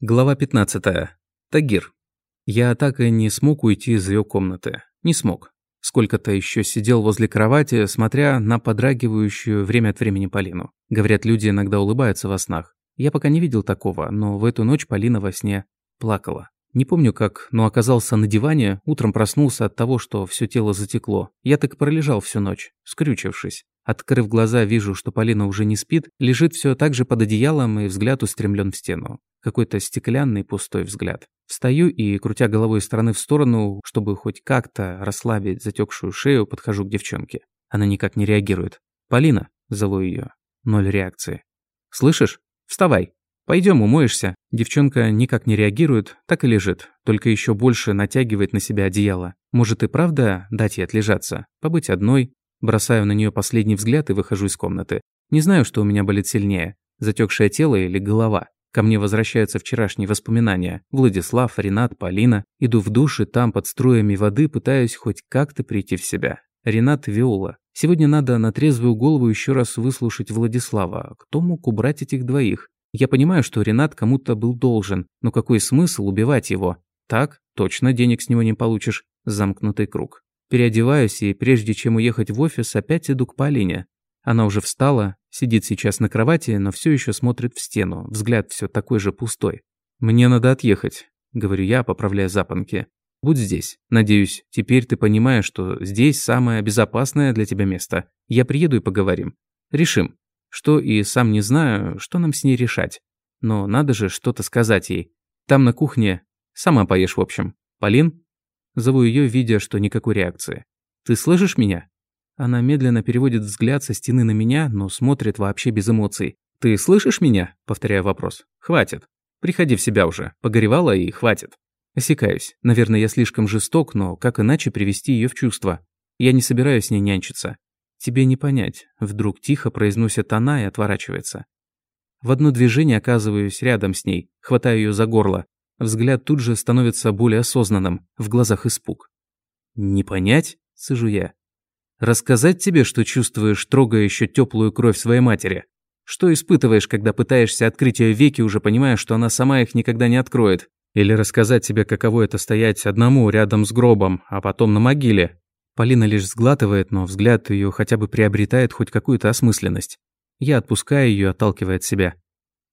Глава 15. Тагир. Я так и не смог уйти из ее комнаты. Не смог. Сколько-то еще сидел возле кровати, смотря на подрагивающую время от времени Полину. Говорят, люди иногда улыбаются во снах. Я пока не видел такого, но в эту ночь Полина во сне плакала. Не помню как, но оказался на диване, утром проснулся от того, что все тело затекло. Я так пролежал всю ночь, скрючившись. Открыв глаза, вижу, что Полина уже не спит, лежит все так же под одеялом и взгляд устремлен в стену. Какой-то стеклянный пустой взгляд. Встаю и, крутя головой из стороны в сторону, чтобы хоть как-то расслабить затекшую шею, подхожу к девчонке. Она никак не реагирует. «Полина», зову ее. Ноль реакции. «Слышишь? Вставай. Пойдем, умоешься». Девчонка никак не реагирует, так и лежит, только еще больше натягивает на себя одеяло. Может и правда дать ей отлежаться, побыть одной, Бросаю на нее последний взгляд и выхожу из комнаты. Не знаю, что у меня болит сильнее. Затекшее тело или голова. Ко мне возвращаются вчерашние воспоминания. Владислав, Ренат, Полина. Иду в душ и там под струями воды пытаюсь хоть как-то прийти в себя. Ренат Виола. Сегодня надо на трезвую голову еще раз выслушать Владислава. Кто мог убрать этих двоих? Я понимаю, что Ренат кому-то был должен, но какой смысл убивать его? Так, точно денег с него не получишь. Замкнутый круг. Переодеваюсь и, прежде чем уехать в офис, опять иду к Полине. Она уже встала, сидит сейчас на кровати, но все еще смотрит в стену, взгляд все такой же пустой. «Мне надо отъехать», — говорю я, поправляя запонки. «Будь здесь. Надеюсь, теперь ты понимаешь, что здесь самое безопасное для тебя место. Я приеду и поговорим. Решим. Что и сам не знаю, что нам с ней решать. Но надо же что-то сказать ей. Там на кухне. Сама поешь, в общем. Полин?» Зову ее, видя, что никакой реакции. «Ты слышишь меня?» Она медленно переводит взгляд со стены на меня, но смотрит вообще без эмоций. «Ты слышишь меня?» – повторяю вопрос. «Хватит. Приходи в себя уже. Погоревала и хватит». Осекаюсь. Наверное, я слишком жесток, но как иначе привести ее в чувство? Я не собираюсь с ней нянчиться. Тебе не понять. Вдруг тихо произносит она и отворачивается. В одно движение оказываюсь рядом с ней, хватаю ее за горло, Взгляд тут же становится более осознанным, в глазах испуг. «Не понять?» – сижу я. «Рассказать тебе, что чувствуешь, трогая еще теплую кровь своей матери? Что испытываешь, когда пытаешься открыть ее веки, уже понимая, что она сама их никогда не откроет? Или рассказать тебе, каково это стоять одному рядом с гробом, а потом на могиле?» Полина лишь сглатывает, но взгляд ее хотя бы приобретает хоть какую-то осмысленность. Я отпускаю ее, отталкивая от себя.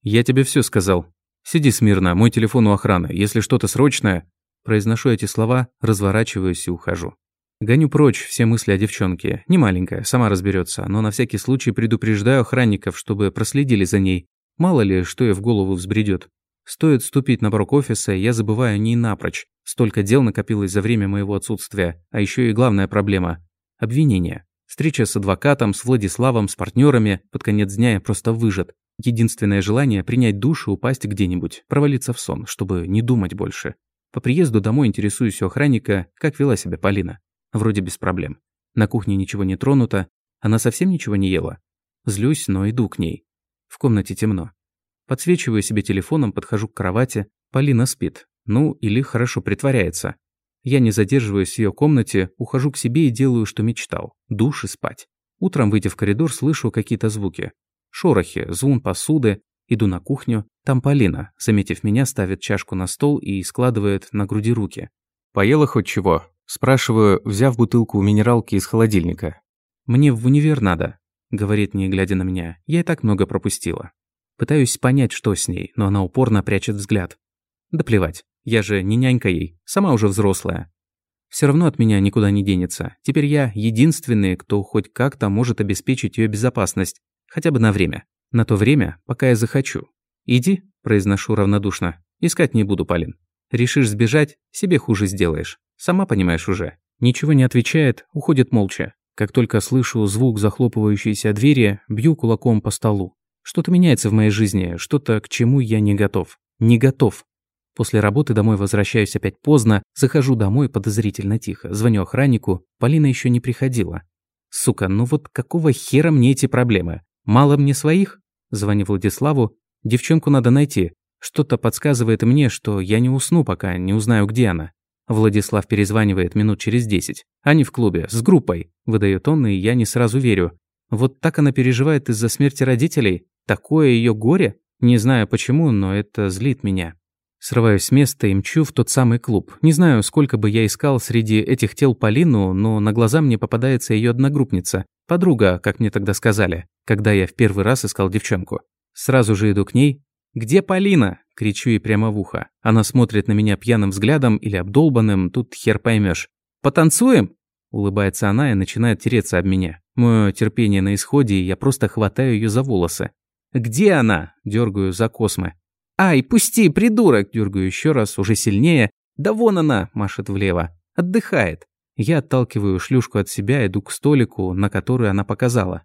«Я тебе все сказал. «Сиди смирно, мой телефон у охраны. Если что-то срочное...» Произношу эти слова, разворачиваюсь и ухожу. Гоню прочь все мысли о девчонке. Не маленькая, сама разберется, но на всякий случай предупреждаю охранников, чтобы проследили за ней. Мало ли, что ей в голову взбредет. Стоит ступить на порог офиса, я забываю о ней напрочь. Столько дел накопилось за время моего отсутствия. А еще и главная проблема – обвинение. Встреча с адвокатом, с Владиславом, с партнерами. Под конец дня я просто выжат. Единственное желание – принять душ и упасть где-нибудь, провалиться в сон, чтобы не думать больше. По приезду домой интересуюсь у охранника, как вела себя Полина. Вроде без проблем. На кухне ничего не тронуто, она совсем ничего не ела. Злюсь, но иду к ней. В комнате темно. Подсвечиваю себе телефоном, подхожу к кровати. Полина спит. Ну, или хорошо притворяется. Я не задерживаюсь в ее комнате, ухожу к себе и делаю, что мечтал. Душ и спать. Утром, выйдя в коридор, слышу какие-то звуки. Шорохи, звон посуды. Иду на кухню. Там Полина, заметив меня, ставит чашку на стол и складывает на груди руки. «Поела хоть чего?» Спрашиваю, взяв бутылку минералки из холодильника. «Мне в универ надо», — говорит, не глядя на меня. «Я и так много пропустила». Пытаюсь понять, что с ней, но она упорно прячет взгляд. Да плевать, я же не нянька ей, сама уже взрослая. Все равно от меня никуда не денется. Теперь я единственный, кто хоть как-то может обеспечить ее безопасность, Хотя бы на время. На то время, пока я захочу. «Иди», – произношу равнодушно. «Искать не буду, Полин. Решишь сбежать, себе хуже сделаешь. Сама понимаешь уже». Ничего не отвечает, уходит молча. Как только слышу звук захлопывающейся двери, бью кулаком по столу. Что-то меняется в моей жизни, что-то, к чему я не готов. Не готов. После работы домой возвращаюсь опять поздно, захожу домой подозрительно тихо, звоню охраннику, Полина еще не приходила. Сука, ну вот какого хера мне эти проблемы? Мало мне своих? Звони Владиславу. Девчонку надо найти. Что-то подсказывает мне, что я не усну, пока не узнаю, где она. Владислав перезванивает минут через десять. Они в клубе, с группой. Выдает он, и я не сразу верю. Вот так она переживает из-за смерти родителей? Такое ее горе? Не знаю почему, но это злит меня. Срываюсь с места и мчу в тот самый клуб. Не знаю, сколько бы я искал среди этих тел Полину, но на глаза мне попадается ее одногруппница. Подруга, как мне тогда сказали, когда я в первый раз искал девчонку. Сразу же иду к ней. «Где Полина?» – кричу ей прямо в ухо. Она смотрит на меня пьяным взглядом или обдолбанным, тут хер поймешь. «Потанцуем?» – улыбается она и начинает тереться об меня. Мое терпение на исходе, и я просто хватаю ее за волосы. «Где она?» – дергаю за космы. «Ай, пусти, придурок!» – дергаю еще раз, уже сильнее. «Да вон она!» – машет влево. «Отдыхает». Я отталкиваю шлюшку от себя, иду к столику, на который она показала.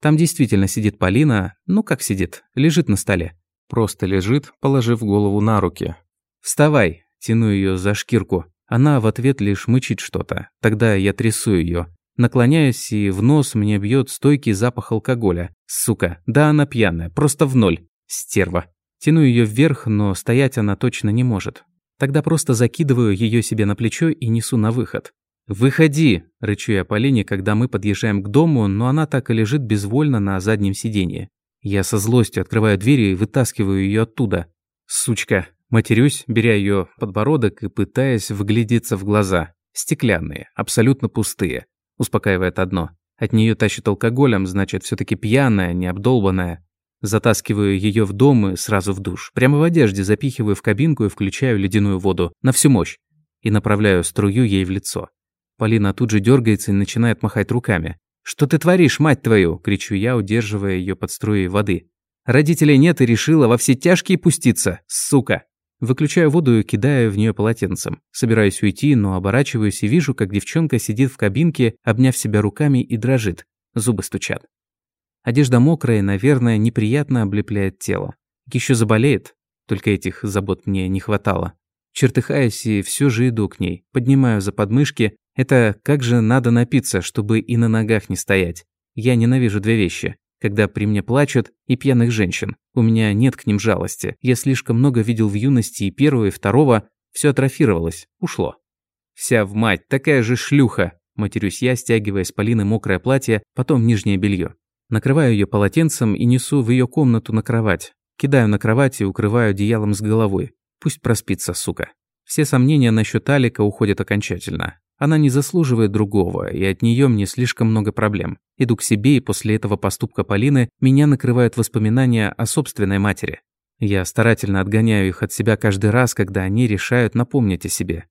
Там действительно сидит Полина, ну как сидит, лежит на столе. Просто лежит, положив голову на руки. «Вставай!» – тяну ее за шкирку. Она в ответ лишь мычит что-то. Тогда я трясу ее. Наклоняюсь, и в нос мне бьет стойкий запах алкоголя. Сука, да она пьяная, просто в ноль. Стерва. Тяну ее вверх, но стоять она точно не может. Тогда просто закидываю ее себе на плечо и несу на выход. «Выходи!» – рычу я Полине, когда мы подъезжаем к дому, но она так и лежит безвольно на заднем сиденье. Я со злостью открываю дверь и вытаскиваю ее оттуда. Сучка. Матерюсь, беря ее подбородок и пытаясь вглядеться в глаза. Стеклянные, абсолютно пустые. Успокаивает одно. От нее тащит алкоголем, значит, все таки пьяная, не обдолбанная. Затаскиваю ее в дом и сразу в душ. Прямо в одежде запихиваю в кабинку и включаю ледяную воду на всю мощь. И направляю струю ей в лицо. Полина тут же дергается и начинает махать руками. «Что ты творишь, мать твою?» – кричу я, удерживая ее под струей воды. «Родителей нет и решила во все тяжкие пуститься, сука!» Выключаю воду и кидаю в нее полотенцем. Собираюсь уйти, но оборачиваюсь и вижу, как девчонка сидит в кабинке, обняв себя руками и дрожит. Зубы стучат. Одежда мокрая наверное, неприятно облепляет тело. Еще заболеет. Только этих забот мне не хватало. Чертыхаясь и все же иду к ней. Поднимаю за подмышки. Это как же надо напиться, чтобы и на ногах не стоять. Я ненавижу две вещи. Когда при мне плачут, и пьяных женщин. У меня нет к ним жалости. Я слишком много видел в юности и первого, и второго. Все атрофировалось. Ушло. Вся в мать, такая же шлюха. Матерюсь я, стягивая с Полины мокрое платье, потом нижнее белье. Накрываю ее полотенцем и несу в ее комнату на кровать. Кидаю на кровать и укрываю одеялом с головой. Пусть проспится, сука. Все сомнения насчет Алика уходят окончательно. Она не заслуживает другого, и от нее мне слишком много проблем. Иду к себе, и после этого поступка Полины меня накрывают воспоминания о собственной матери. Я старательно отгоняю их от себя каждый раз, когда они решают напомнить о себе.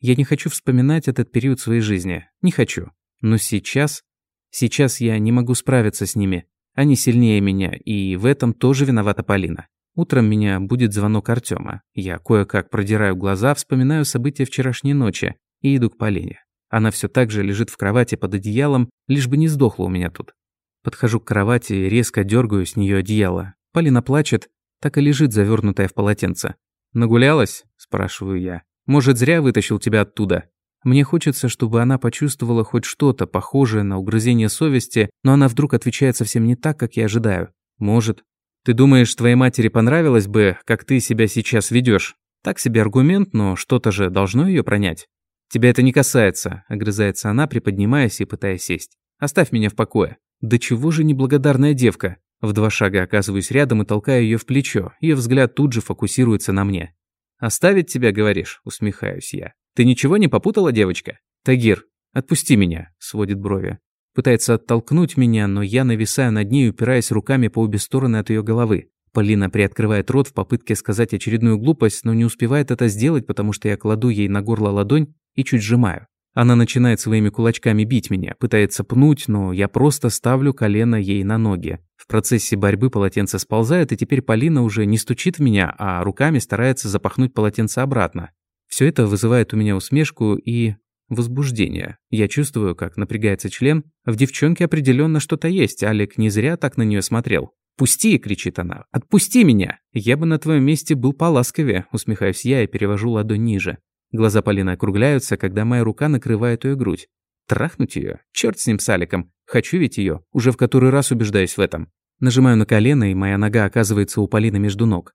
Я не хочу вспоминать этот период своей жизни. Не хочу. Но сейчас Сейчас я не могу справиться с ними. Они сильнее меня, и в этом тоже виновата Полина. Утром меня будет звонок Артема. Я кое-как продираю глаза, вспоминаю события вчерашней ночи и иду к Полине. Она все так же лежит в кровати под одеялом, лишь бы не сдохла у меня тут. Подхожу к кровати и резко дергаю с нее одеяло. Полина плачет, так и лежит завернутая в полотенце. «Нагулялась?» – спрашиваю я. «Может, зря вытащил тебя оттуда?» Мне хочется, чтобы она почувствовала хоть что-то похожее на угрызение совести, но она вдруг отвечает совсем не так, как я ожидаю. Может. Ты думаешь, твоей матери понравилось бы, как ты себя сейчас ведешь? Так себе аргумент, но что-то же должно ее пронять. Тебя это не касается, огрызается она, приподнимаясь и пытаясь сесть. Оставь меня в покое. Да чего же неблагодарная девка? В два шага оказываюсь рядом и толкаю ее в плечо. Ее взгляд тут же фокусируется на мне. «Оставить тебя, говоришь?» – усмехаюсь я. Ты ничего не попутала, девочка? Тагир, отпусти меня, сводит брови. Пытается оттолкнуть меня, но я нависаю над ней, упираясь руками по обе стороны от ее головы. Полина приоткрывает рот в попытке сказать очередную глупость, но не успевает это сделать, потому что я кладу ей на горло ладонь и чуть сжимаю. Она начинает своими кулачками бить меня, пытается пнуть, но я просто ставлю колено ей на ноги. В процессе борьбы полотенце сползает, и теперь Полина уже не стучит в меня, а руками старается запахнуть полотенце обратно. Все это вызывает у меня усмешку и возбуждение. Я чувствую, как напрягается член. В девчонке определенно что-то есть, Алик не зря так на нее смотрел. «Пусти!» – кричит она. «Отпусти меня!» «Я бы на твоем месте был поласковее», – усмехаюсь я и перевожу ладонь ниже. Глаза Полины округляются, когда моя рука накрывает ее грудь. Трахнуть ее? Черт с ним, с Аликом. Хочу ведь ее. Уже в который раз убеждаюсь в этом. Нажимаю на колено, и моя нога оказывается у Полины между ног.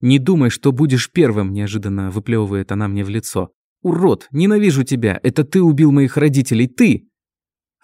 «Не думай, что будешь первым», – неожиданно выплевывает она мне в лицо. «Урод! Ненавижу тебя! Это ты убил моих родителей! Ты!»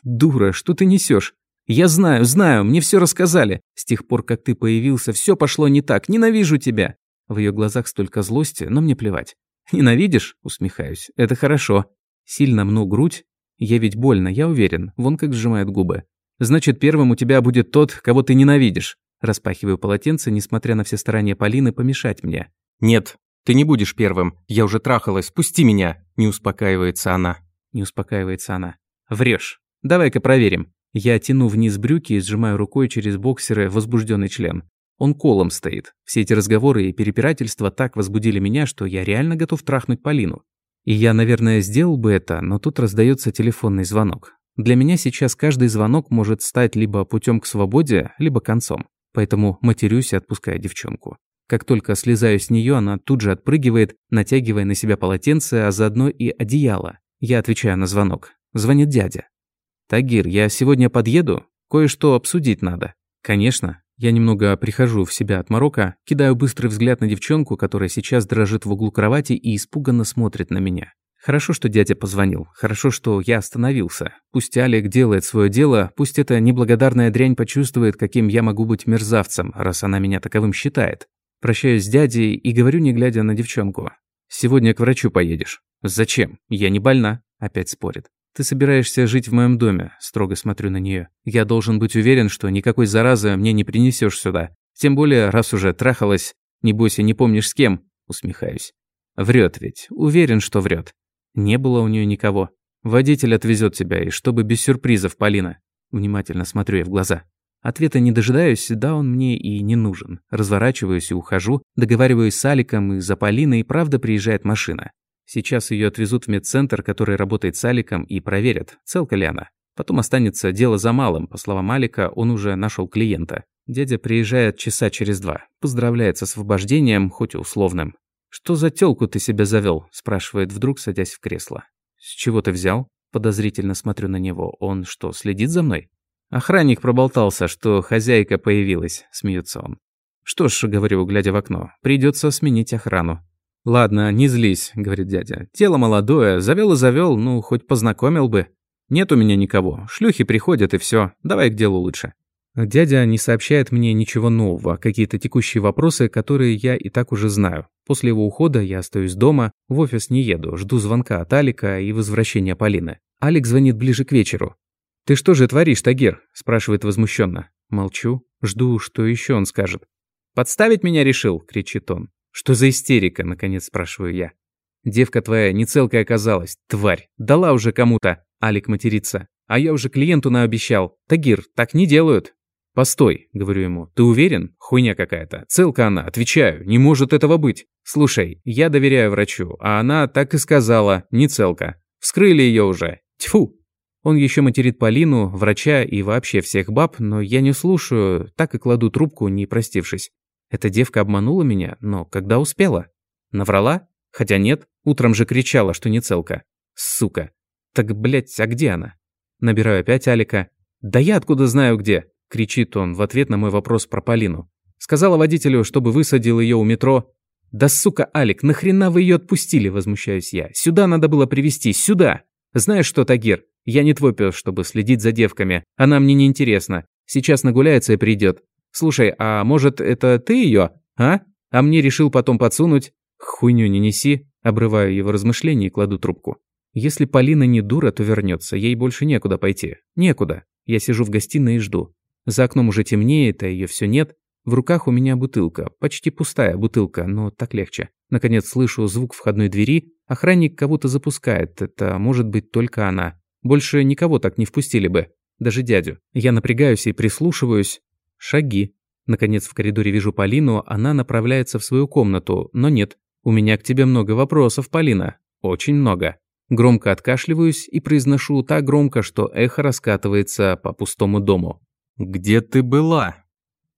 «Дура, что ты несешь? Я знаю, знаю, мне все рассказали. С тех пор, как ты появился, все пошло не так. Ненавижу тебя!» В ее глазах столько злости, но мне плевать. «Ненавидишь?» – усмехаюсь. «Это хорошо. Сильно мну грудь. Я ведь больно, я уверен. Вон как сжимает губы. Значит, первым у тебя будет тот, кого ты ненавидишь». Распахиваю полотенце, несмотря на все старания Полины помешать мне. «Нет, ты не будешь первым. Я уже трахалась. Пусти меня!» Не успокаивается она. Не успокаивается она. Врешь. Давай-ка проверим. Я тяну вниз брюки и сжимаю рукой через боксеры возбужденный член. Он колом стоит. Все эти разговоры и перепирательства так возбудили меня, что я реально готов трахнуть Полину. И я, наверное, сделал бы это, но тут раздается телефонный звонок. Для меня сейчас каждый звонок может стать либо путем к свободе, либо концом. Поэтому матерюсь и отпускаю девчонку. Как только слезаю с нее, она тут же отпрыгивает, натягивая на себя полотенце, а заодно и одеяло. Я отвечаю на звонок. Звонит дядя. «Тагир, я сегодня подъеду? Кое-что обсудить надо». «Конечно». Я немного прихожу в себя от морока, кидаю быстрый взгляд на девчонку, которая сейчас дрожит в углу кровати и испуганно смотрит на меня. Хорошо, что дядя позвонил. Хорошо, что я остановился. Пусть Алик делает свое дело, пусть эта неблагодарная дрянь почувствует, каким я могу быть мерзавцем, раз она меня таковым считает. Прощаюсь с дядей и говорю, не глядя на девчонку. «Сегодня к врачу поедешь». «Зачем? Я не больна», – опять спорит. «Ты собираешься жить в моем доме», – строго смотрю на нее. «Я должен быть уверен, что никакой заразы мне не принесешь сюда. Тем более, раз уже трахалась, не бойся, не помнишь с кем», – усмехаюсь. Врет ведь, уверен, что врет. Не было у нее никого. Водитель отвезет тебя, и чтобы без сюрпризов, Полина. Внимательно смотрю я в глаза. Ответа не дожидаюсь, да он мне и не нужен. Разворачиваюсь и ухожу, договариваюсь с Аликом, и за Полиной правда приезжает машина. Сейчас ее отвезут в медцентр, который работает с Аликом, и проверят, целка ли она. Потом останется дело за малым. По словам Алика, он уже нашел клиента. Дядя приезжает часа через два. Поздравляет с освобождением, хоть и условным. «Что за тёлку ты себя завел? спрашивает вдруг, садясь в кресло. «С чего ты взял?» Подозрительно смотрю на него. «Он что, следит за мной?» Охранник проболтался, что хозяйка появилась, смеется он. «Что ж», — говорю, глядя в окно, — «придется сменить охрану». «Ладно, не злись», — говорит дядя. «Тело молодое, завел и завел, ну, хоть познакомил бы. Нет у меня никого, шлюхи приходят и все. давай к делу лучше». Дядя не сообщает мне ничего нового, какие-то текущие вопросы, которые я и так уже знаю. После его ухода я остаюсь дома, в офис не еду, жду звонка от Алика и возвращения Полины. Алик звонит ближе к вечеру. «Ты что же творишь, Тагир?» – спрашивает возмущенно. Молчу, жду, что еще он скажет. «Подставить меня решил?» – кричит он. «Что за истерика?» – наконец спрашиваю я. «Девка твоя не целкой оказалась, тварь. Дала уже кому-то!» – Алик матерится. «А я уже клиенту наобещал. Тагир, так не делают!» «Постой», — говорю ему, — «ты уверен? Хуйня какая-то. Целка она, отвечаю, не может этого быть. Слушай, я доверяю врачу, а она так и сказала, не целка. Вскрыли ее уже. Тьфу!» Он еще материт Полину, врача и вообще всех баб, но я не слушаю, так и кладу трубку, не простившись. Эта девка обманула меня, но когда успела? Наврала? Хотя нет, утром же кричала, что не целка. Сука. Так, блядь, а где она? Набираю опять Алика. Да я откуда знаю где? Кричит он в ответ на мой вопрос про Полину. Сказала водителю, чтобы высадил ее у метро. Да сука, Алик, нахрена вы ее отпустили, возмущаюсь я. Сюда надо было привести, сюда. Знаешь что, Тагир, я не твой пес, чтобы следить за девками. Она мне не интересна. Сейчас нагуляется и придет. Слушай, а может, это ты ее, а? А мне решил потом подсунуть? Хуйню не неси. Обрываю его размышления и кладу трубку. Если Полина не дура, то вернется. Ей больше некуда пойти. Некуда. Я сижу в гостиной и жду. За окном уже темнеет, а ее все нет. В руках у меня бутылка. Почти пустая бутылка, но так легче. Наконец слышу звук входной двери. Охранник кого-то запускает. Это может быть только она. Больше никого так не впустили бы. Даже дядю. Я напрягаюсь и прислушиваюсь. Шаги. Наконец в коридоре вижу Полину, она направляется в свою комнату, но нет. У меня к тебе много вопросов, Полина. Очень много. Громко откашливаюсь и произношу так громко, что эхо раскатывается по пустому дому. «Где ты была?»